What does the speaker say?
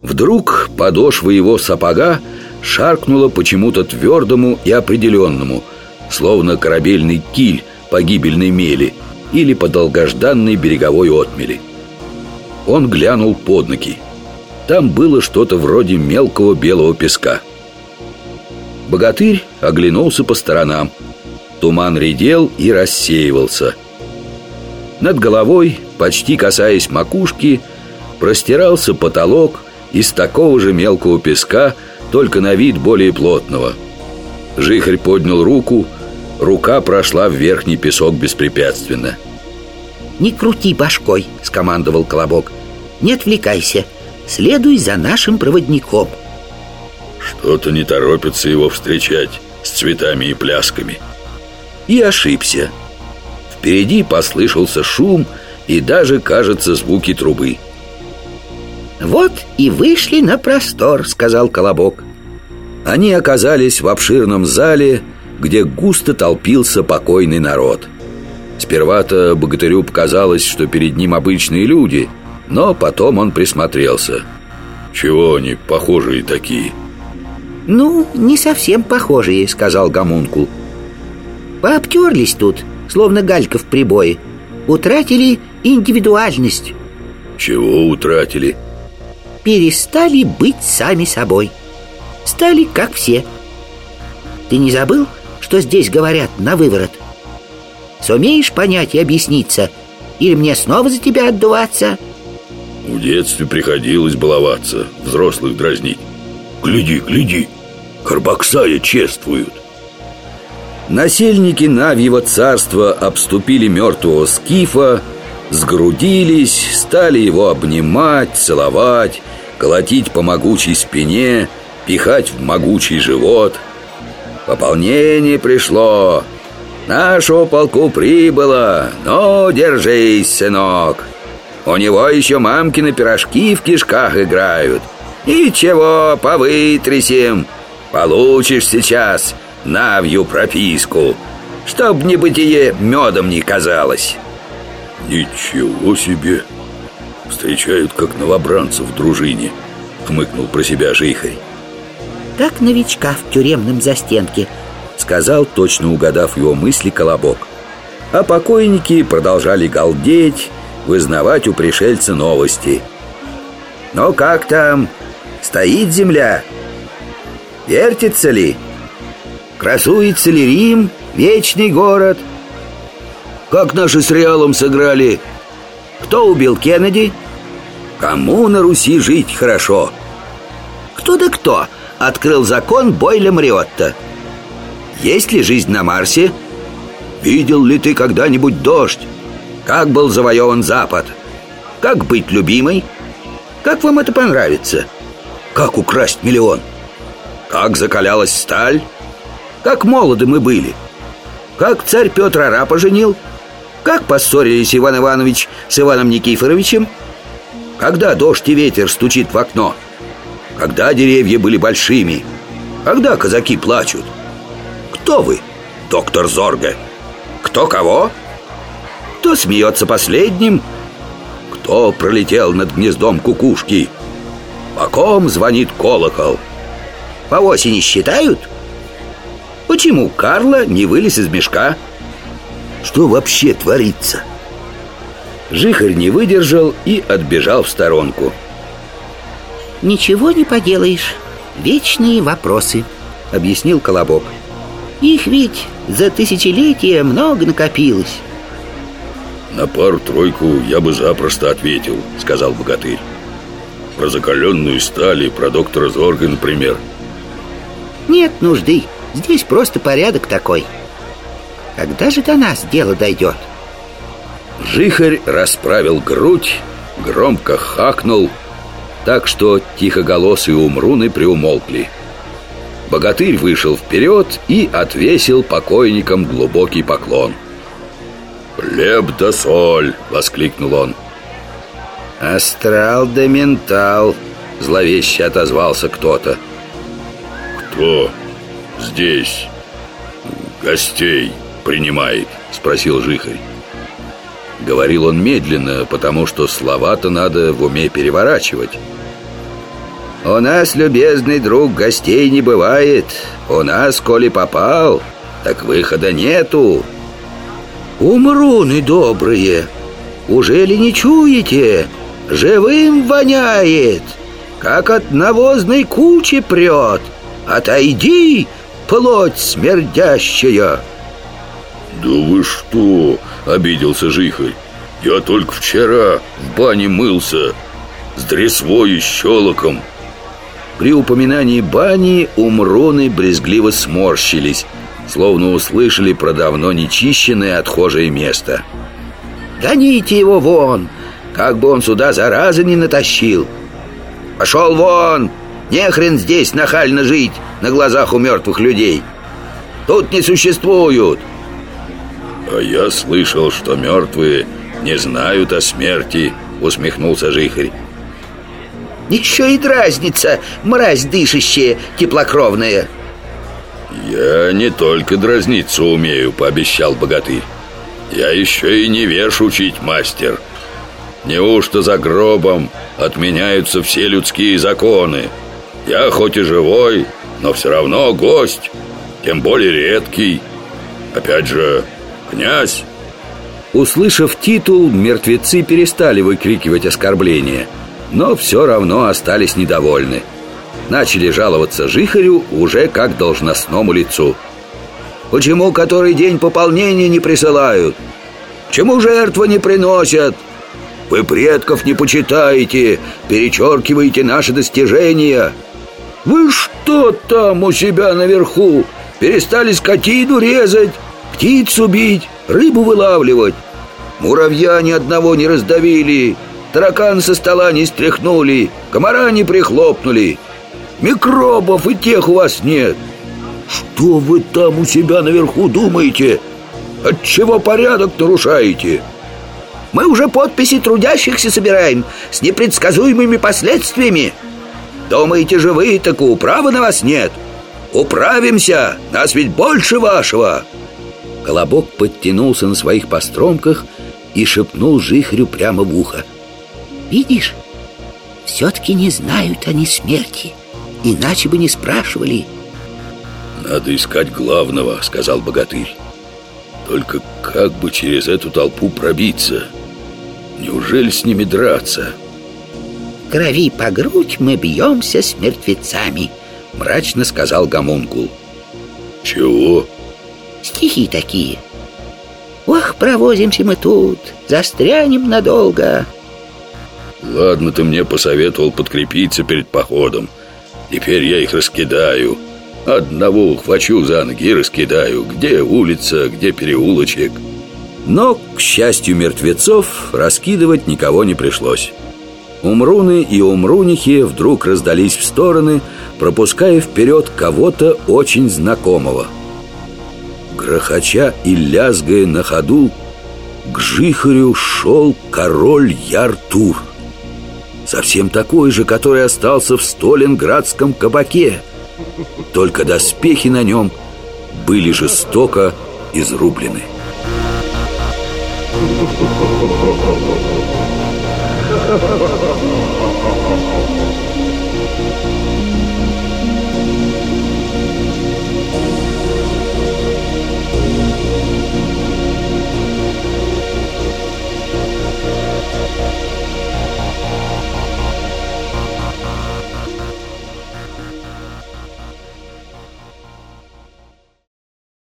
Вдруг подошва его сапога шаркнула почему-то твердому и определенному, словно корабельный киль по гибельной мели или по долгожданной береговой отмели. Он глянул под ноги. Там было что-то вроде мелкого белого песка. Богатырь оглянулся по сторонам. Туман редел и рассеивался. Над головой, почти касаясь макушки, простирался потолок из такого же мелкого песка, только на вид более плотного. Жихарь поднял руку, рука прошла в верхний песок беспрепятственно. «Не крути башкой», — скомандовал Колобок. «Не отвлекайся, следуй за нашим проводником». Что-то не торопится его встречать с цветами и плясками. И ошибся. Впереди послышался шум и даже, кажется, звуки трубы. «Вот и вышли на простор», — сказал Колобок. Они оказались в обширном зале, где густо толпился покойный народ. Сперва-то богатырю показалось, что перед ним обычные люди, но потом он присмотрелся. «Чего они похожие такие?» «Ну, не совсем похожие», — сказал Гомункул. «Пообтерлись тут, словно галька в прибое. Утратили индивидуальность». «Чего утратили?» «Перестали быть сами собой. Стали как все. Ты не забыл, что здесь говорят на выворот? Сумеешь понять и объясниться? Или мне снова за тебя отдуваться?» В детстве приходилось баловаться, взрослых дразнить. «Гляди, гляди!» Карбаксая чествуют Насельники Навьего царства обступили мертвого Скифа Сгрудились, стали его обнимать, целовать Колотить по могучей спине, пихать в могучий живот. Пополнение пришло. Нашему полку прибыло. Ну, держись, сынок. У него еще мамкины пирожки в кишках играют. И чего, повытрясем. Получишь сейчас навью прописку. Чтоб небытие медом не казалось Ничего себе Встречают как новобранцев в дружине Хмыкнул про себя Жихарь Так новичка в тюремном застенке Сказал, точно угадав его мысли, Колобок А покойники продолжали галдеть Вызнавать у пришельца новости «Ну как там? Стоит земля?» Вертится ли? Красуется ли Рим, вечный город? Как наши с Реалом сыграли? Кто убил Кеннеди? Кому на Руси жить хорошо? Кто да кто открыл закон Бойля Мариотта? Есть ли жизнь на Марсе? Видел ли ты когда-нибудь дождь? Как был завоеван Запад? Как быть любимой? Как вам это понравится? Как украсть миллион? Как закалялась сталь Как молоды мы были Как царь Петр Ара поженил Как поссорились Иван Иванович с Иваном Никифоровичем Когда дождь и ветер стучит в окно Когда деревья были большими Когда казаки плачут Кто вы, доктор Зорга? Кто кого? Кто смеется последним? Кто пролетел над гнездом кукушки? По ком звонит колокол? По осени считают? Почему Карла не вылез из мешка? Что вообще творится? Жихарь не выдержал и отбежал в сторонку. Ничего не поделаешь. Вечные вопросы. Объяснил Колобок. Их ведь за тысячелетия много накопилось. На пару-тройку я бы запросто ответил Сказал богатырь. Про закаленную сталь и про доктора Зорга, например – нет нужды, здесь просто порядок такой Когда же до нас дело дойдет? Жихарь расправил грудь, громко хакнул Так что тихоголосые умруны приумолкли Богатырь вышел вперед и отвесил покойникам глубокий поклон «Хлеб да соль!» — воскликнул он «Астрал да ментал!» — зловеще отозвался кто-то «Кто здесь гостей принимает?» — спросил Жихарь. Говорил он медленно, потому что слова-то надо в уме переворачивать. У нас, любезный друг, гостей не бывает У нас, коли попал, так выхода нету Умруны добрые Уже ли не чуете? Живым воняет Как от навозной кучи прет Отойди, плоть смердящая Да вы что, обиделся Жихарь. Я только вчера в бане мылся С дресвой и щелоком При упоминании бани умроны брезгливо сморщились Словно услышали про давно нечищенное отхожее место. Гоните его вон, как бы он сюда заразы не натащил! Пошел вон, не хрен здесь нахально жить на глазах у мертвых людей! Тут не существуют А я слышал, что мертвые не знают о смерти Усмехнулся Жихарь Еще и дразнится, мразь дышащая, теплокровная Я не только дразниться умею, пообещал богатырь Я еще и не веш учить мастер Неужто за гробом отменяются все людские законы? Я хоть и живой, но все равно гость, тем более редкий. Опять же, князь. Услышав титул, мертвецы перестали выкрикивать оскорбления, но все равно остались недовольны. Начали жаловаться Жихарю уже как должностному лицу. «Почему который день пополнения не присылают? Почему жертвы не приносят? Вы предков не почитаете, перечеркиваете наши достижения. Вы что там у себя наверху? Перестали скотину резать, птицу бить, рыбу вылавливать? Муравья ни одного не раздавили, таракан со стола не стряхнули, комара не прихлопнули. Микробов и тех у вас нет. Что вы там у себя наверху думаете? Отчего порядок нарушаете?» Мы уже подписи трудящихся собираем С непредсказуемыми последствиями Думаете же вы, так управы на вас нет Управимся, нас ведь больше вашего Колобок подтянулся на своих постромках И шепнул Жихрю прямо в ухо Видишь, все-таки не знают они смерти Иначе бы не спрашивали Надо искать главного, сказал богатырь Только как бы через эту толпу пробиться? Неужели с ними драться? Крови по грудь мы бьемся с мертвецами Мрачно сказал Гомункул Чего? Стихи такие. Ох, провозимся мы тут Застрянем надолго Ладно, ты мне посоветовал подкрепиться перед походом. Теперь я их раскидаю. Одного ухвачу за ноги и раскидаю Где улица, где переулочек Но, к счастью мертвецов, раскидывать никого не пришлось. Умруны и умрунихи вдруг раздались в стороны Пропуская вперед кого-то очень знакомого Грохоча и лязгая на ходу К Жихарю шел король Яртур Совсем такой же, который остался в Сталинградском кабаке Только доспехи на нем были жестоко изрублены Ha ha ha ha!